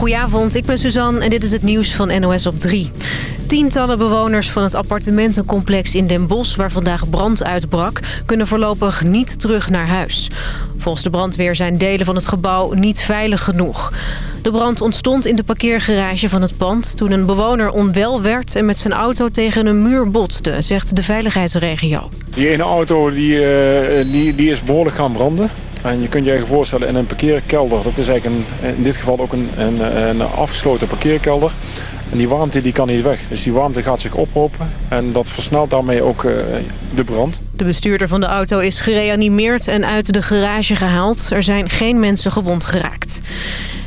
Goedenavond, ik ben Suzanne en dit is het nieuws van NOS op 3. Tientallen bewoners van het appartementencomplex in Den Bosch... waar vandaag brand uitbrak, kunnen voorlopig niet terug naar huis. Volgens de brandweer zijn delen van het gebouw niet veilig genoeg. De brand ontstond in de parkeergarage van het pand... toen een bewoner onwel werd en met zijn auto tegen een muur botste... zegt de veiligheidsregio. Die ene auto die, eh, die, die is behoorlijk gaan branden. En je kunt je je voorstellen in een parkeerkelder, dat is eigenlijk een, in dit geval ook een, een, een afgesloten parkeerkelder. En die warmte die kan niet weg. Dus die warmte gaat zich ophopen en dat versnelt daarmee ook uh, de brand. De bestuurder van de auto is gereanimeerd en uit de garage gehaald. Er zijn geen mensen gewond geraakt.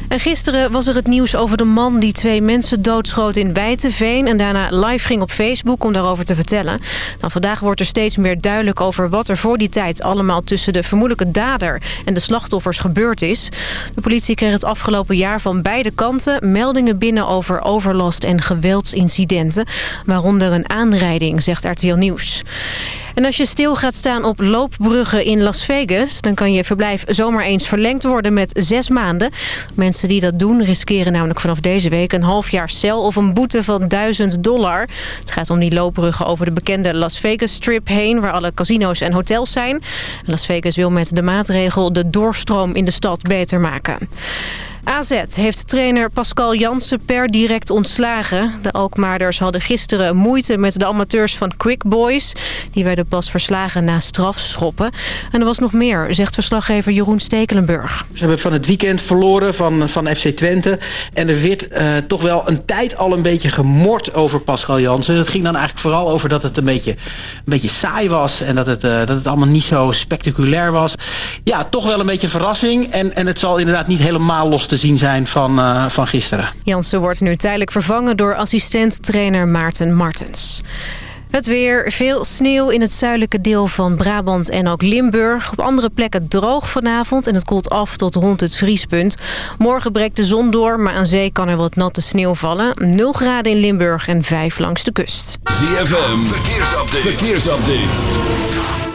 En gisteren was er het nieuws over de man die twee mensen doodschoot in Bijteveen... en daarna live ging op Facebook om daarover te vertellen. Dan vandaag wordt er steeds meer duidelijk over wat er voor die tijd... allemaal tussen de vermoedelijke dader en de slachtoffers gebeurd is. De politie kreeg het afgelopen jaar van beide kanten... meldingen binnen over overlast en geweldsincidenten. Waaronder een aanrijding, zegt RTL Nieuws. En als je stil gaat staan op loopbruggen in Las Vegas... dan kan je verblijf zomaar eens verlengd worden met zes maanden. Mensen die dat doen riskeren namelijk vanaf deze week... een half jaar cel of een boete van 1000 dollar. Het gaat om die loopbruggen over de bekende Las Vegas Strip heen... waar alle casino's en hotels zijn. Las Vegas wil met de maatregel de doorstroom in de stad beter maken. AZ heeft trainer Pascal Jansen per direct ontslagen. De Alkmaarders hadden gisteren moeite met de amateurs van Quick Boys. Die werden pas verslagen na strafschoppen. En er was nog meer, zegt verslaggever Jeroen Stekelenburg. Ze hebben van het weekend verloren van, van FC Twente. En er werd uh, toch wel een tijd al een beetje gemord over Pascal Jansen. Het ging dan eigenlijk vooral over dat het een beetje, een beetje saai was. En dat het, uh, dat het allemaal niet zo spectaculair was. Ja, toch wel een beetje verrassing. En, en het zal inderdaad niet helemaal los te zien zijn van, uh, van gisteren. Jansen wordt nu tijdelijk vervangen door assistent-trainer Maarten Martens. Het weer, veel sneeuw in het zuidelijke deel van Brabant en ook Limburg. Op andere plekken droog vanavond en het koelt af tot rond het vriespunt. Morgen breekt de zon door, maar aan zee kan er wat natte sneeuw vallen. 0 graden in Limburg en 5 langs de kust. ZFM, verkeersupdate. verkeersupdate.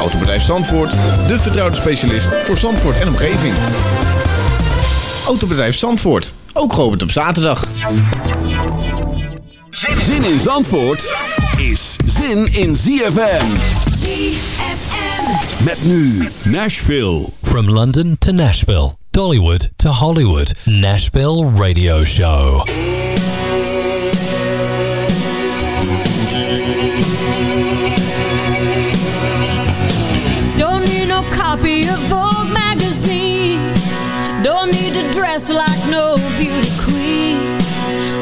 Autobedrijf Zandvoort, de vertrouwde specialist voor Zandvoort en omgeving. Autobedrijf Zandvoort, ook geopend op zaterdag. Zin in Zandvoort is zin in ZFM. ZFM. Met nu Nashville. From London to Nashville, Dollywood to Hollywood, Nashville Radio Show. Copy of Vogue magazine. Don't need to dress like no beauty queen.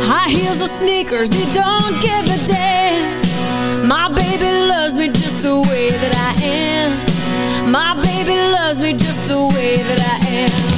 High heels or sneakers, he don't give a damn. My baby loves me just the way that I am. My baby loves me just the way that I am.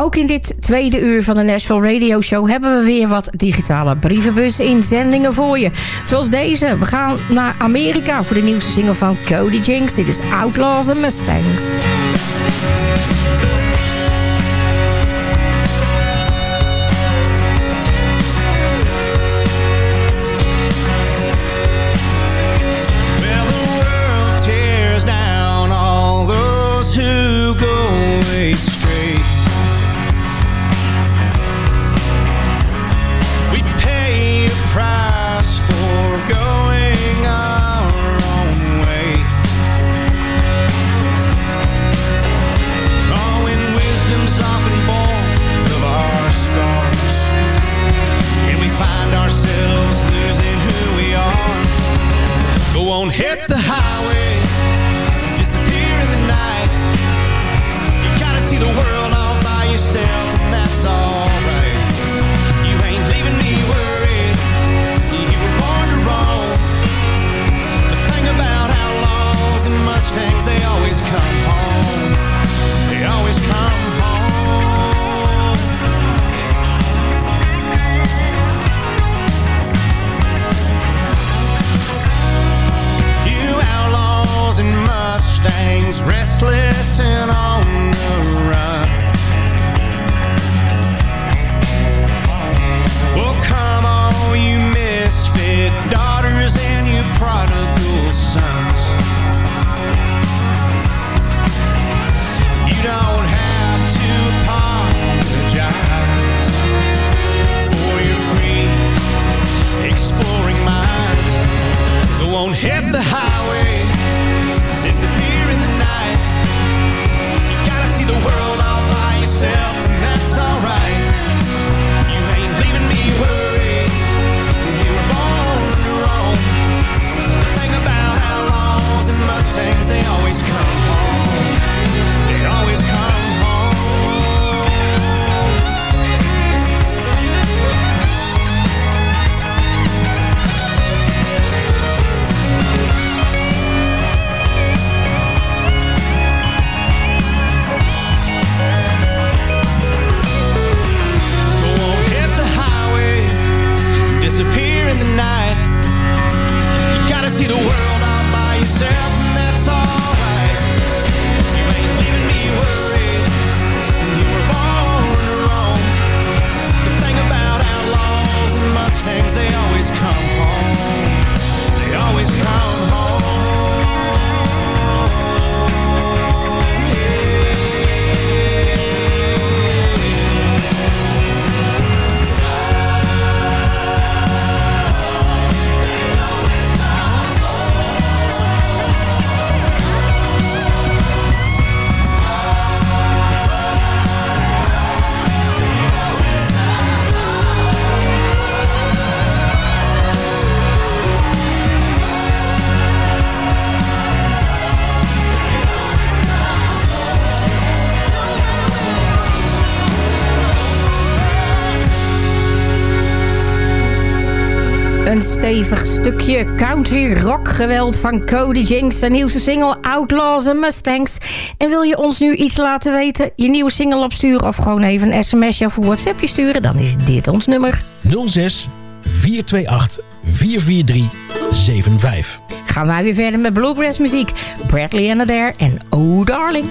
Ook in dit tweede uur van de Nashville Radio Show hebben we weer wat digitale brievenbus-inzendingen voor je. Zoals deze. We gaan naar Amerika voor de nieuwste single van Cody Jinks. Dit is Outlaws and Mustangs. Een stevig stukje country rock geweld van Cody Jinks. Zijn nieuwste single Outlaws and Mustangs. En wil je ons nu iets laten weten, je nieuwe single opsturen... of gewoon even een smsje of een whatsappje sturen... dan is dit ons nummer. 06 428 44375. Gaan wij weer verder met bluegrass muziek. Bradley and Adair en Oh Darling.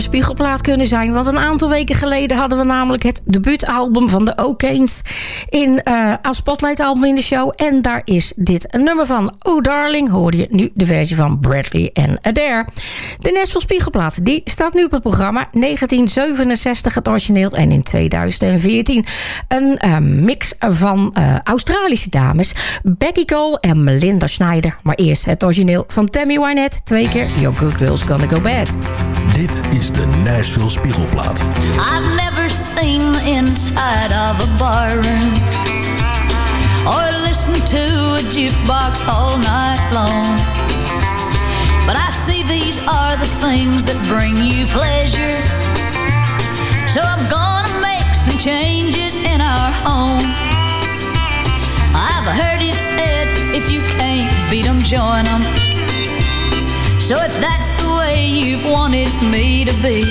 Spiegelplaat kunnen zijn. Want een aantal weken geleden hadden we namelijk het debuutalbum van de O'Kanes... in eh, als spotlight-album in de show. En daar is dit een nummer van. Oh Darling, hoorde je nu de versie van Bradley en Adair. De Nashville Spiegelplaat, die staat nu op het programma. 1967 het origineel en in 2014 een eh, mix van eh, Australische dames. Becky Cole en Melinda Schneider. Maar eerst het origineel van Tammy Wynette. Twee keer Your Good Girl's Gonna Go Bad. Dit is de Nashville Spiegelplaat. I've never seen inside of a barroom or listened to a jukebox all night long. But I see these are the things that bring you pleasure. So I'm gonna make some changes in our home. I've heard it said if you can't beat 'em, join 'em. So if that's the way you've wanted me to be,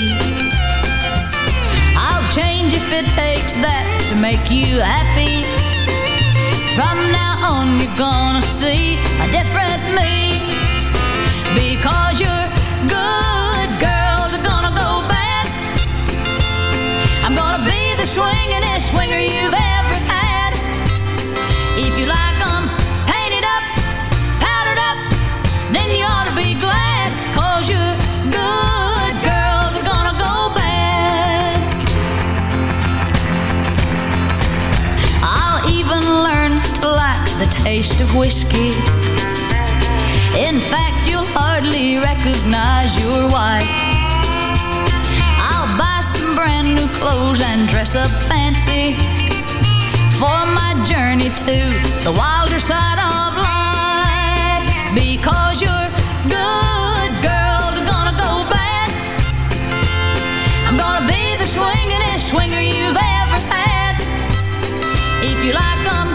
I'll change if it takes that to make you happy. From now on, you're gonna see a different me. Because you're good girls are gonna go bad. I'm gonna be the swingin'est swinger you've ever taste of whiskey. In fact, you'll hardly recognize your wife. I'll buy some brand new clothes and dress up fancy for my journey to the wilder side of life. Because you're good girls are gonna go bad. I'm gonna be the swingin'est swinger you've ever had. If you like 'em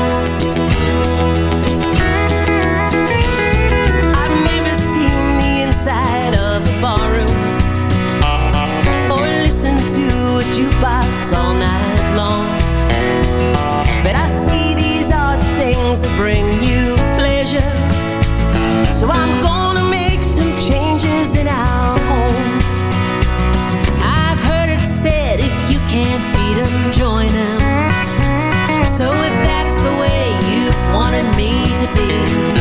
Be,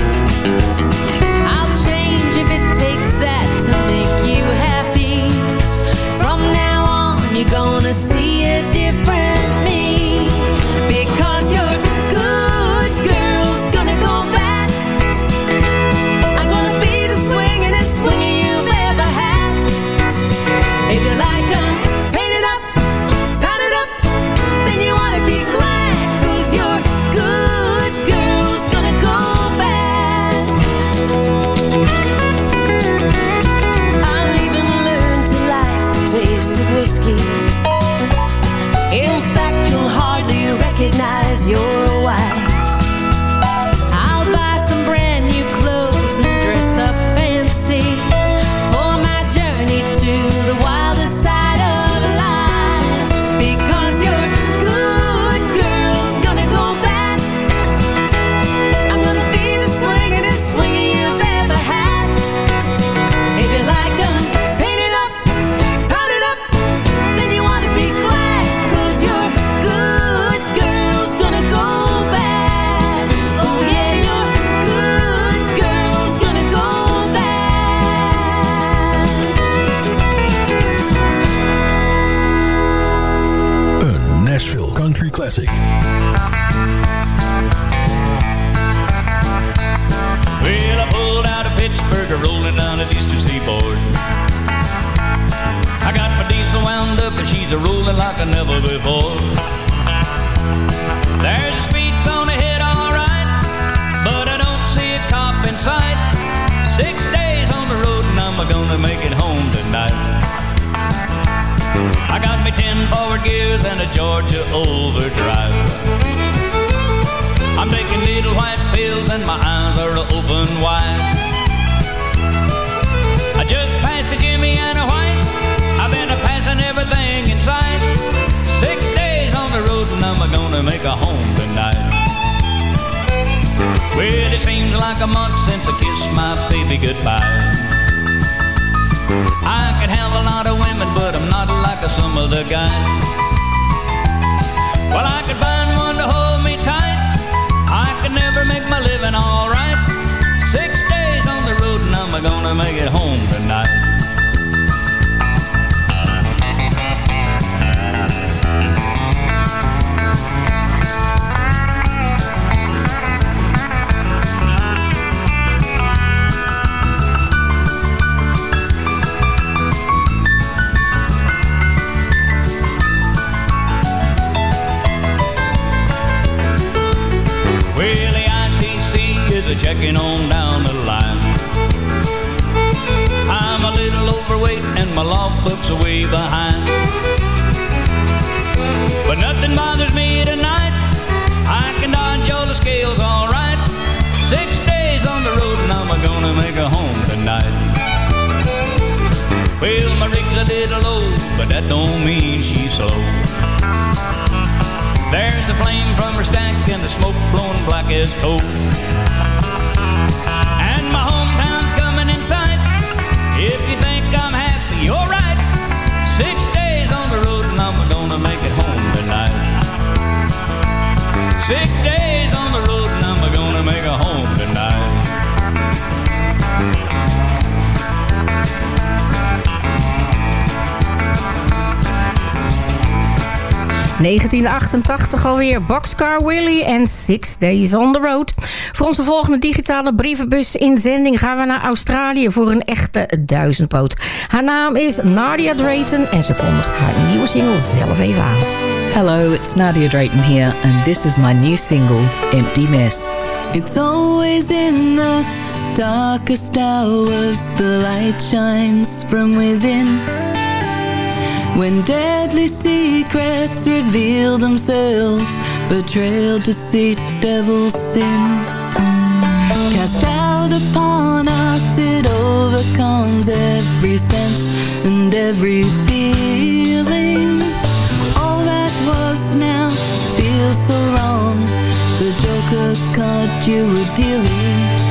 Six days on the road, and I'm gonna make it home tonight. I got me ten forward gears and a Georgia overdrive. I'm taking little white pills and my eyes are open wide. I just passed a Jimmy and a white. I've been a passing everything in sight. Six days on the road and I'm gonna make a home tonight. Well, it seems like a month since I kissed my baby goodbye. I could have a lot of women, but I'm not like some other guys. Well, I could find one to hold me tight. I could never make my living alright. Six days on the road and I'm gonna make it home tonight. A checking on down the line. I'm a little overweight and my logbook's way behind. But nothing bothers me tonight. I can dodge all the scales alright. Six days on the road and I'm gonna make a home tonight. Well, my rig's a little low, but that don't mean she's slow. There's the flame from her stack and the smoke blowing black as coal. And my hometown's coming in sight. If you think I'm happy, you're right. Six days on the road and I'm gonna 1988 alweer. Boxcar Willie en Six Days on the Road. Voor onze volgende digitale brievenbus inzending gaan we naar Australië voor een echte duizendpoot. Haar naam is Nadia Drayton en ze kondigt haar nieuwe single zelf even aan. Hello, it's Nadia Drayton here, and this is my new single, Empty Mess. It's always in the darkest hours the light shines from within. When deadly secrets reveal themselves, betrayal, deceit, devil, sin. Cast out upon us, it overcomes every sense and every feeling. All that was now feels so wrong. The joker card you were dealing.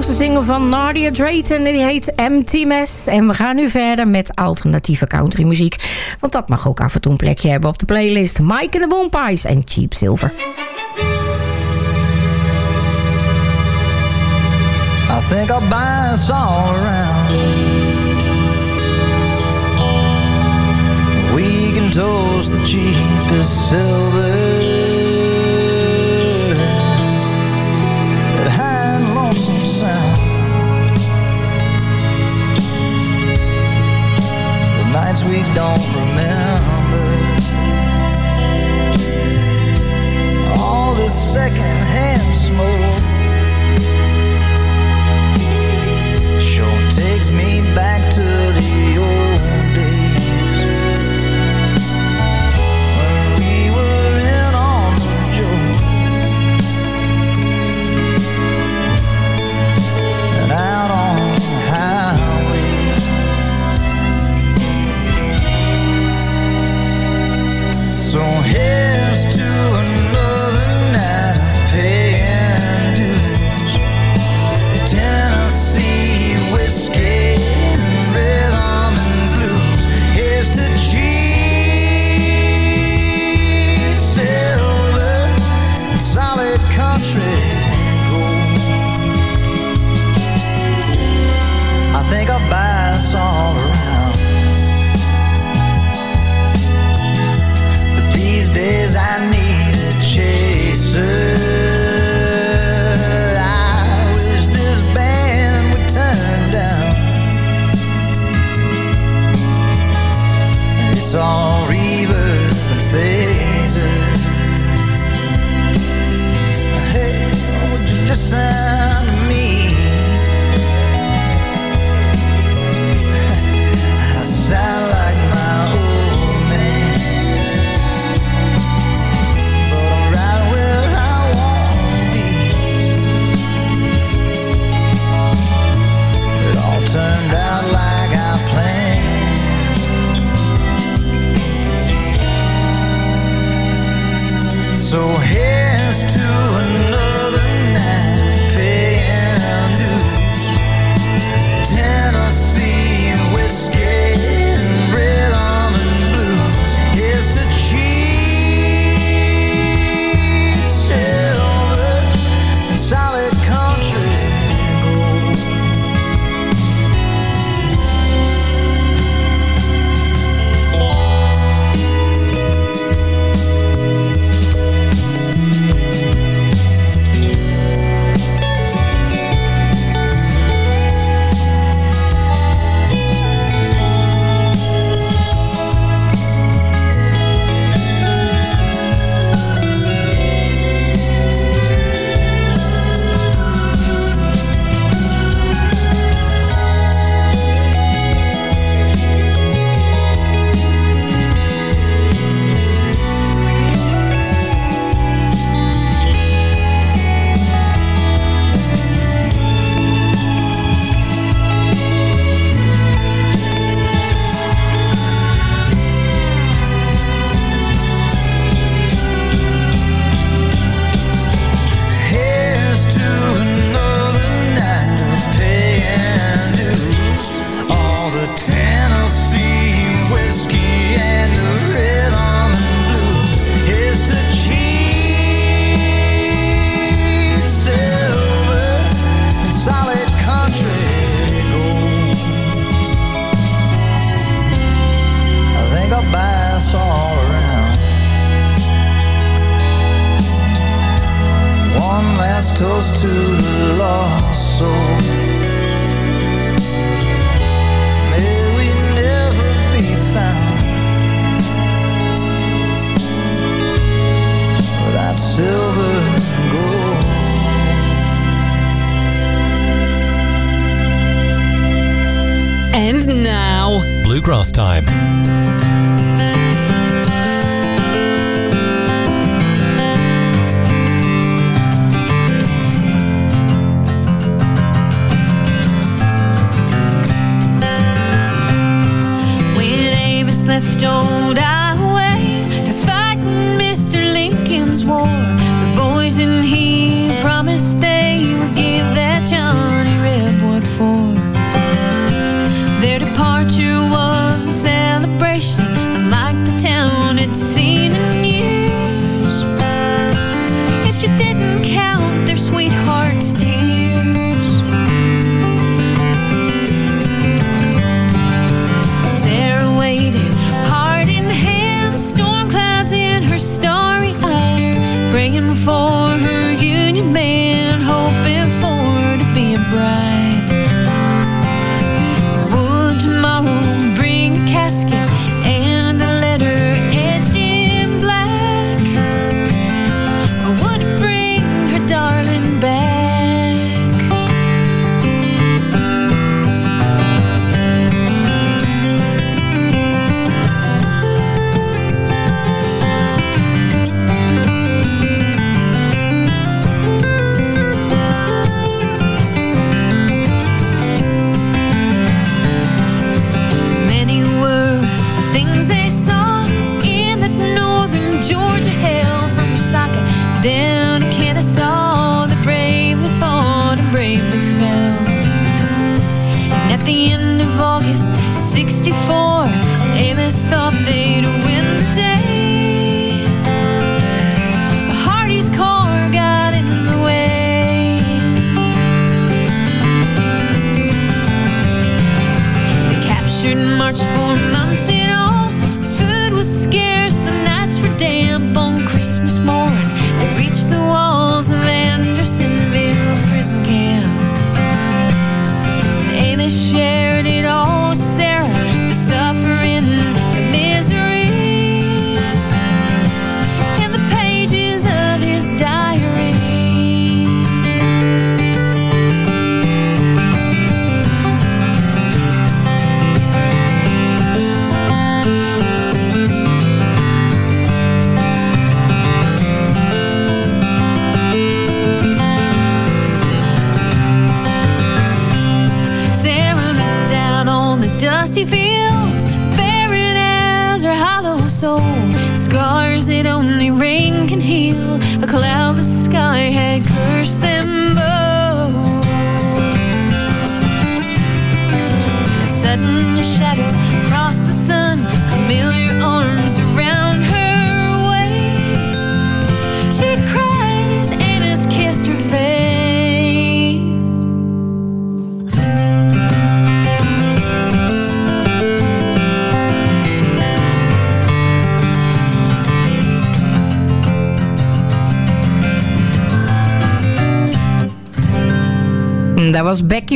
nieuwste single van Nadia Drayton. Die heet Empty Mess. En we gaan nu verder met alternatieve country muziek. Want dat mag ook af en toe een plekje hebben op de playlist. Mike and the Moonpies en Cheap Silver. I think buy around. We can the cheapest silver things we don't remember. All this secondhand smoke. And now, Bluegrass Time.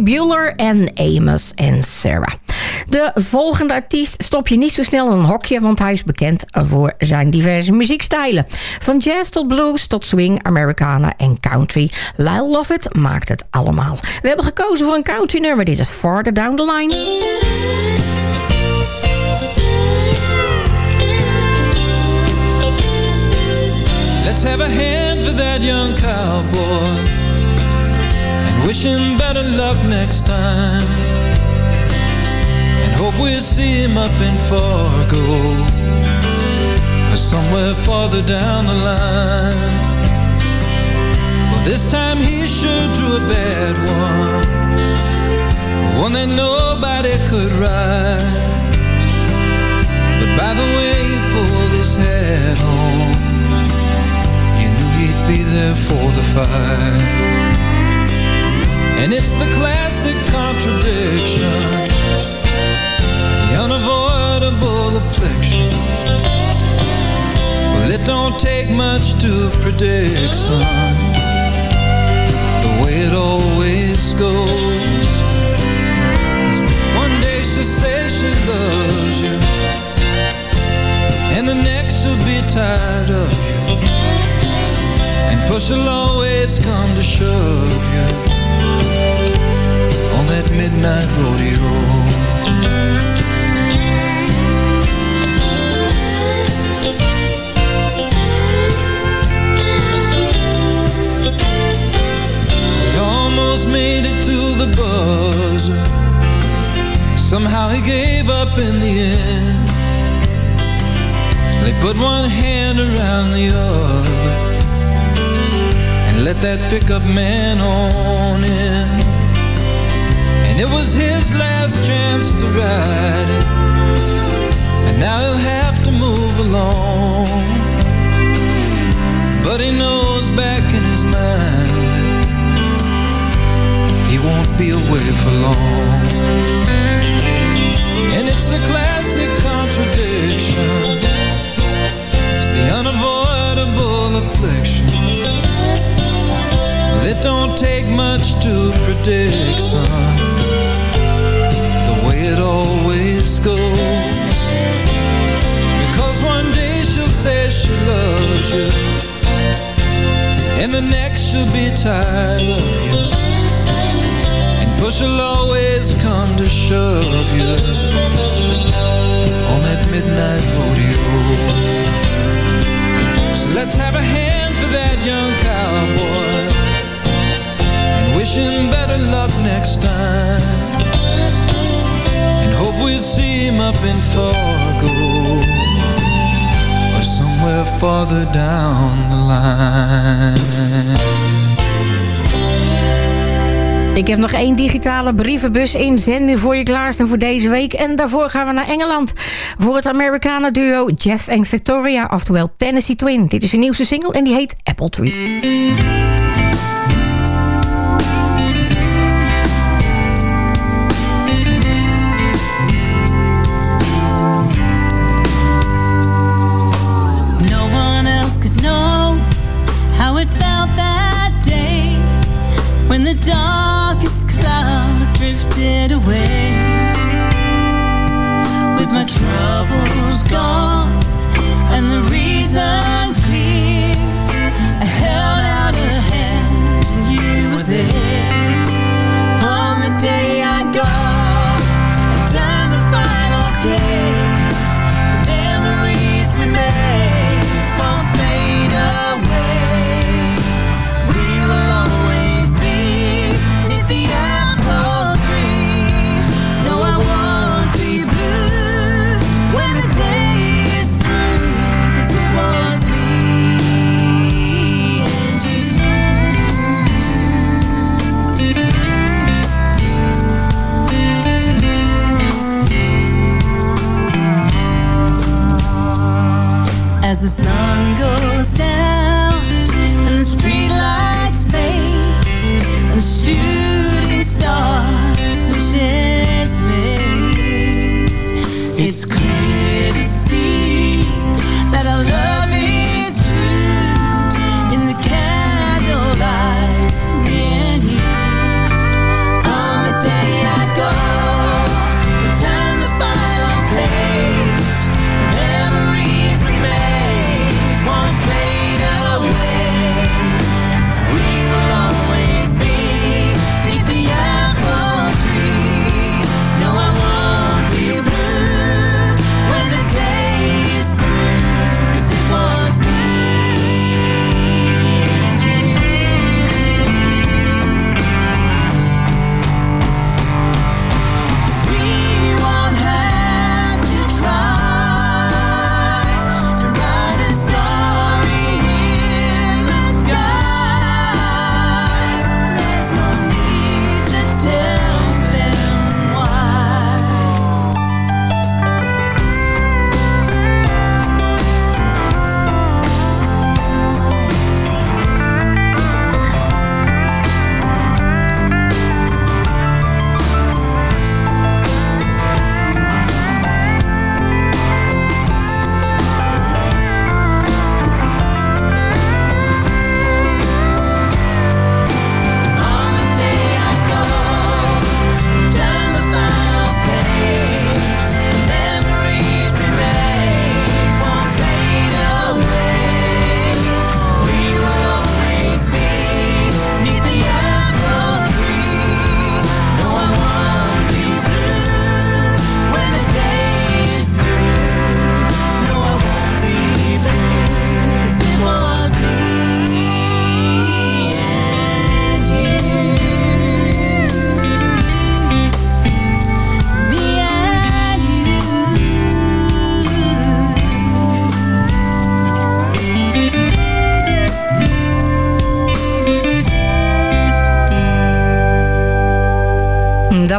Bueller en Amos en Sarah. De volgende artiest stop je niet zo snel in een hokje... want hij is bekend voor zijn diverse muziekstijlen. Van jazz tot blues tot swing, Americana en country. Lyle Lovett maakt het allemaal. We hebben gekozen voor een country nummer. Dit is Farther Down the Line. Let's have a hand for that young cowboy and wish him better luck next time. And hope we'll see him up in Fargo or somewhere farther down the line. Well, this time he sure drew a bad one, one that nobody could ride. But by the way he pulled his hat on You knew he'd be there for the fight. And it's the classic contradiction, the unavoidable affliction. Well, it don't take much to predict, son, the way it always goes. one day she'll say she loves you, and the next she'll be tired of you. And push will always come to shove you On that midnight rodeo. He almost made it to the buzzer. Somehow he gave up in the end. They put one hand around the other and let that pickup man on in. And it was his last chance to ride it, and now he'll have to move along. But he knows back in his mind he won't be away for long. And it's the classic It don't take much to predict, son The way it always goes. Because one day she'll say she loves you And the next she'll be tired of you. And push will always come to shove you On that midnight rodeo. So let's have a hand for that young cowboy better luck next time And hope see him up in Or somewhere down the line Ik heb nog één digitale brievenbus inzending voor je klaarstaan voor deze week. En daarvoor gaan we naar Engeland. Voor het Amerikanen duo Jeff en Victoria, oftewel Tennessee Twin. Dit is hun nieuwste single en die heet Apple Tree. Troubles gone and the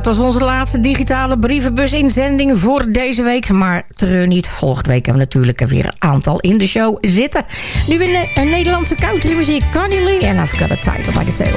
dat was onze laatste digitale brievenbus-inzending voor deze week. Maar treur niet, volgende week hebben we natuurlijk weer een aantal in de show zitten. Nu in eh, de Nederlandse countrymuziek, Connie Lee en I've Got a Tiger by the Tail.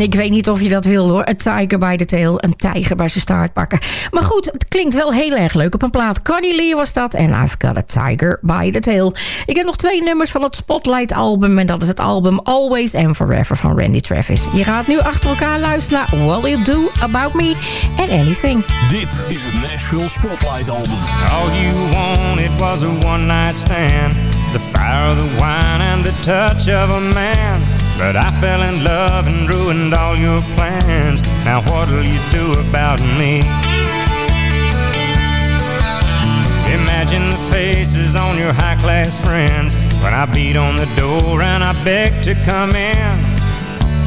Ik weet niet of je dat wil hoor. Een tiger by the tail. Een tijger bij zijn staart pakken. Maar goed, het klinkt wel heel erg leuk op een plaat. Connie Lee was dat. En I've got a tiger by the tail. Ik heb nog twee nummers van het Spotlight album. En dat is het album Always and Forever van Randy Travis. Je gaat nu achter elkaar luisteren naar What You Do About Me and Anything. Dit is het Nashville Spotlight album. All you wanted was a one night stand. The fire of the wine and the touch of a man. But I fell in love and ruined all your plans. Now what'll you do about me? Imagine the faces on your high class friends when I beat on the door and I beg to come in.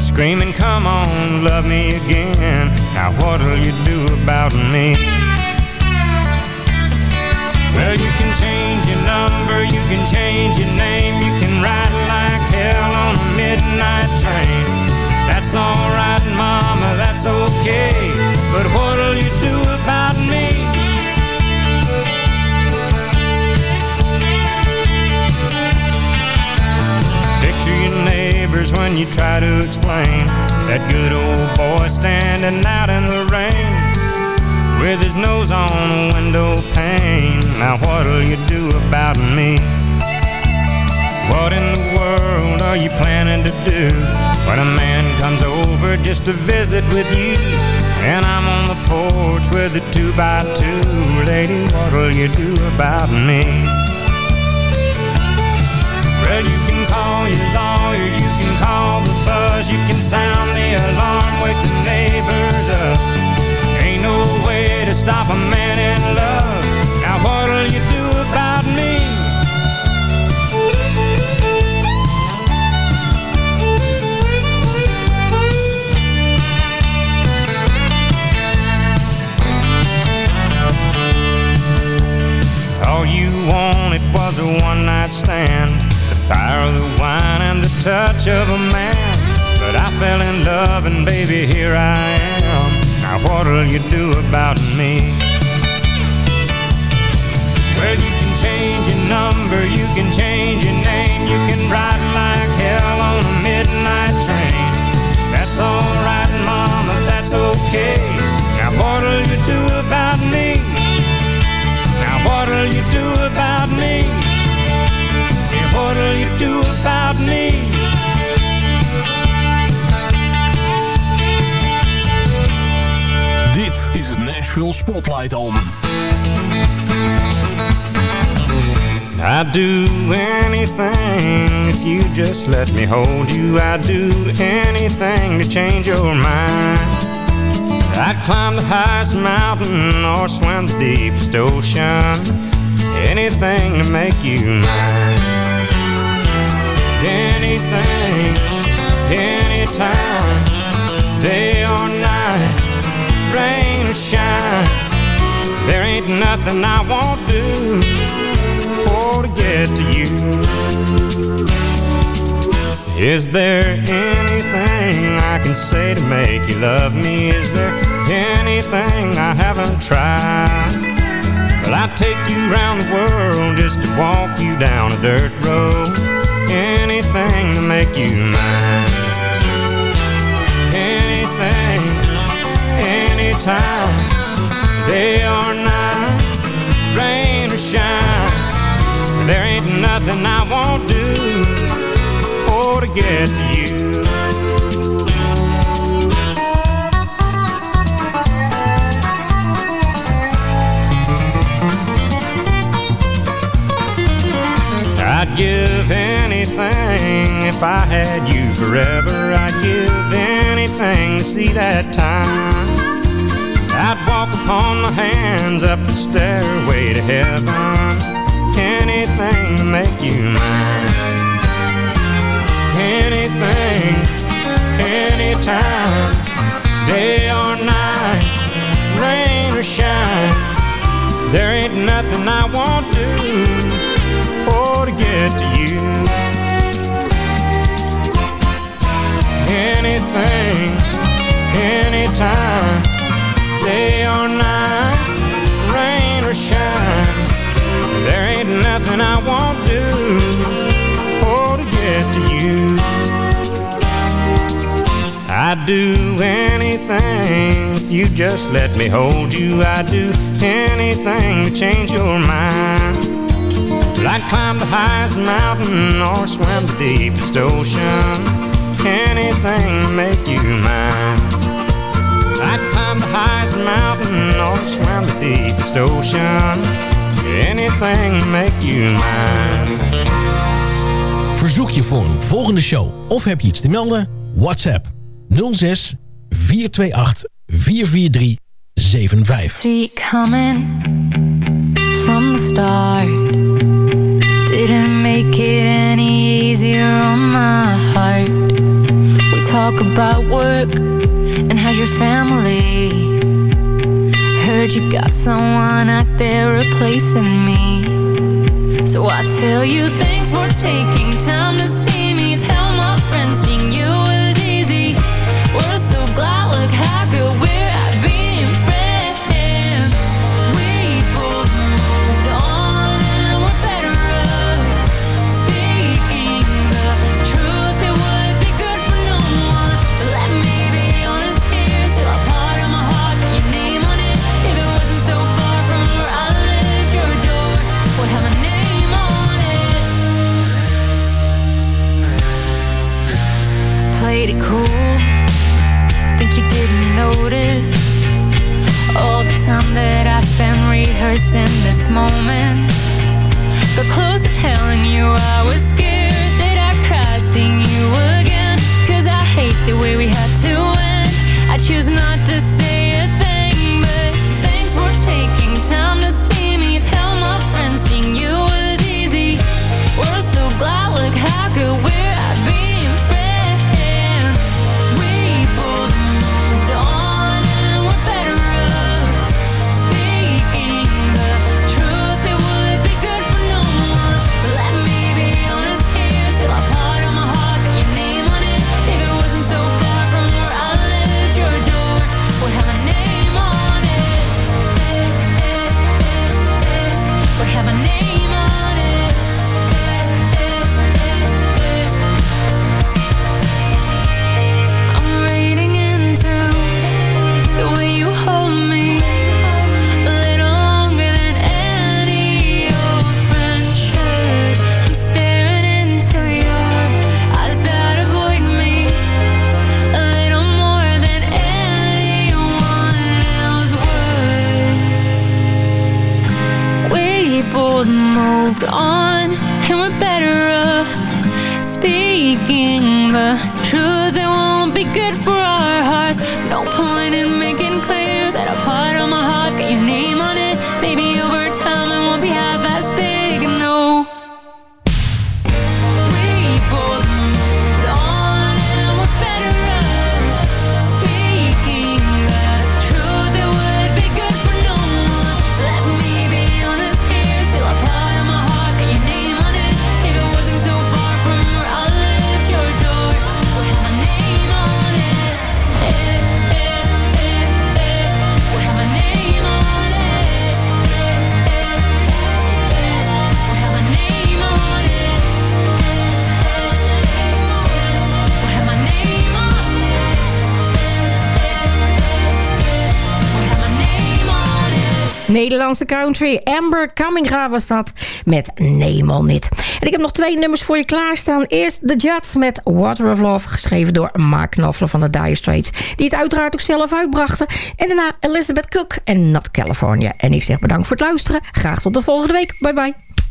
Screaming, come on, love me again. Now what'll you do about me? Well, you can change your number, you can change your name, you can ride like hell midnight train. That's alright, mama, that's okay. But what'll you do about me? Picture your neighbors when you try to explain that good old boy standing out in the rain with his nose on the window pane. Now what'll you do about me? What in the world are you planning to do when a man comes over just to visit with you? And I'm on the porch with a two by two. Lady, what'll you do about me? Well, you can call your lawyer, you can call the buzz, you can sound the alarm, wake the neighbors up. Ain't no way to stop a man in love. You wanted was a one night stand, the fire of the wine and the touch of a man. But I fell in love and baby here I am. Now what'll you do about me? Well, you can change your number, you can change your name, you can ride like hell on a midnight train. That's alright, mama, that's okay. Now what'll you do about me? What'll you do about me? Yeah, what'll you do about me? Dit is het Nashville Spotlight album. I'd do anything if you just let me hold you. I'd do anything to change your mind. I'd climb the highest mountain or swim the deepest ocean. Anything to make you mine. Anything, anytime, day or night, rain or shine. There ain't nothing I won't do for to get to you. Is there anything I can say to make you love me? Is there anything I haven't tried? Well, I'd take you around the world just to walk you down a dirt road. Anything to make you mine. Anything, anytime, day or night, rain or shine. There ain't nothing I get to you. I'd give anything if I had you forever. I'd give anything to see that time. I'd walk upon my hands up the stairway to heaven. Anything to make you mine. Anything, anytime, day or night, rain or shine. There ain't nothing I won't do for to get to you. Anything, anytime, day or night, rain or shine. There ain't nothing I won't I'd do anything you just let me hold you. I'd do anything to change your mind. I'd climb the highest mountain or swim the deepest ocean. Anything make you mine. I'd climb the highest mountain or swim the deepest ocean. Anything to make you mine. Verzoek je voor een volgende show of heb je iets te melden? WhatsApp 06 428 443 75. See coming from the start. Didn't make it any easier on my heart. We talk about work and how's your family. Heard you got someone out there replacing me. So I tell you thanks for taking time to see cool, think you didn't notice all the time that I spent rehearsing this moment. Got close to telling you I was scared that I'd cry seeing you again. Cause I hate the way we had to end. I choose not to say a thing, but thanks for taking time to see me. Tell my friends seeing you was easy. We're so glad, look how good we're Nederlandse country. Amber Kamminga was dat met Name on It. En ik heb nog twee nummers voor je klaarstaan. Eerst The Judds met Water of Love, geschreven door Mark Knopfler van de Dire Straits. Die het uiteraard ook zelf uitbrachten. En daarna Elizabeth Cook en Not California. En ik zeg bedankt voor het luisteren. Graag tot de volgende week. Bye bye.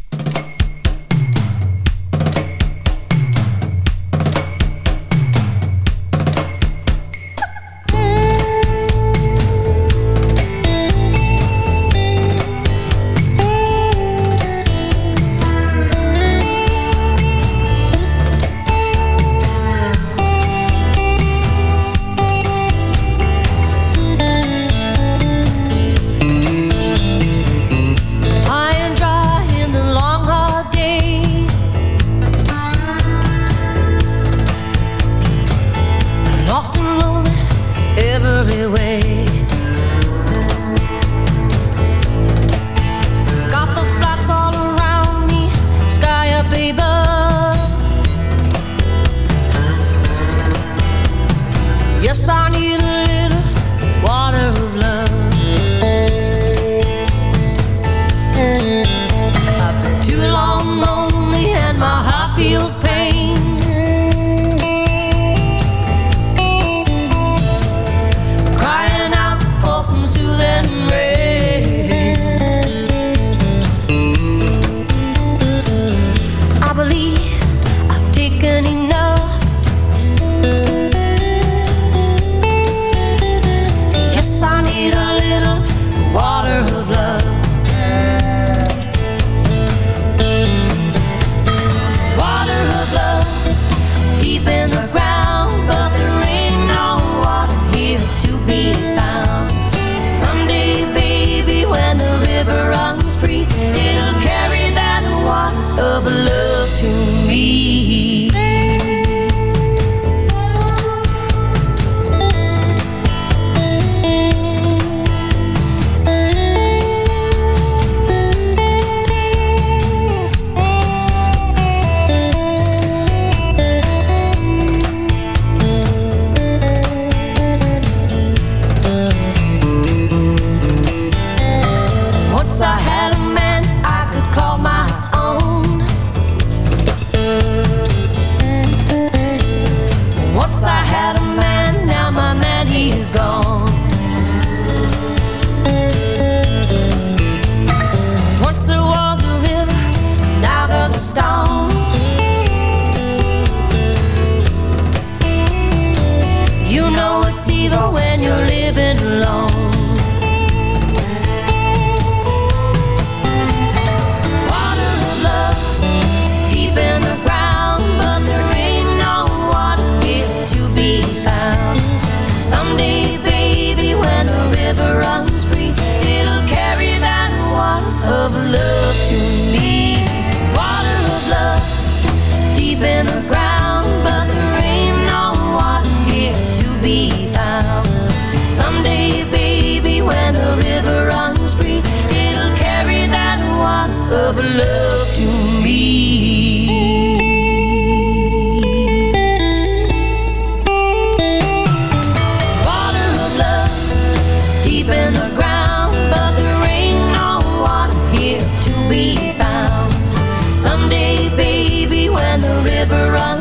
river on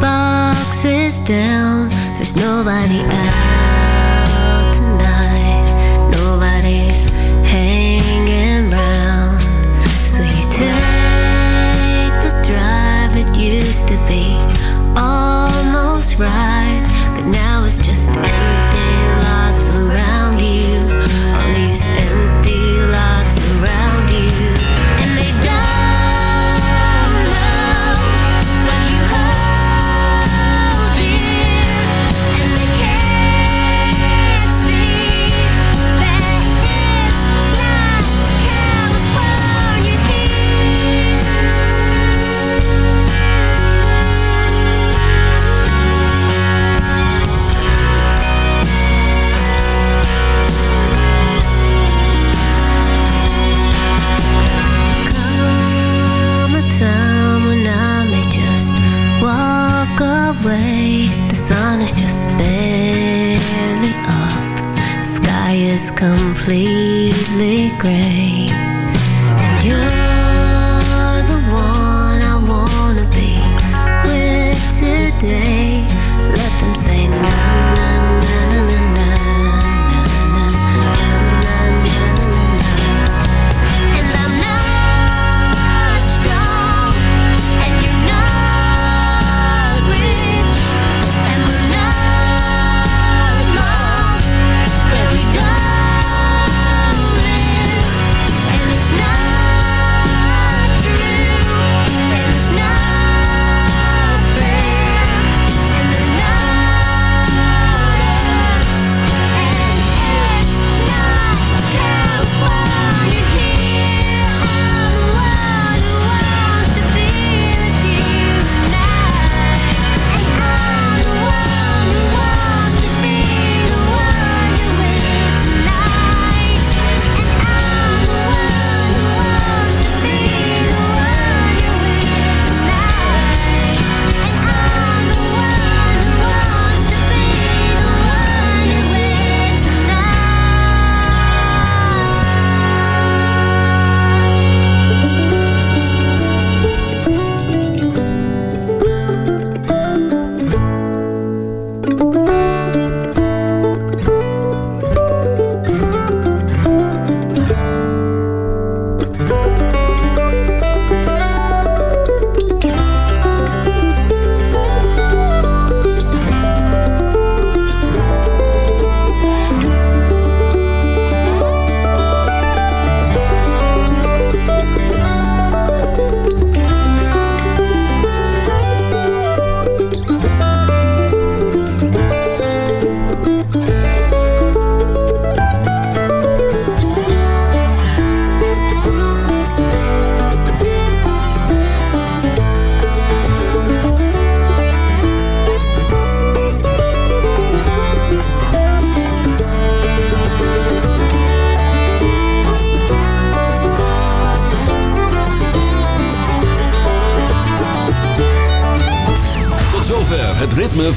Boxes down, there's nobody else.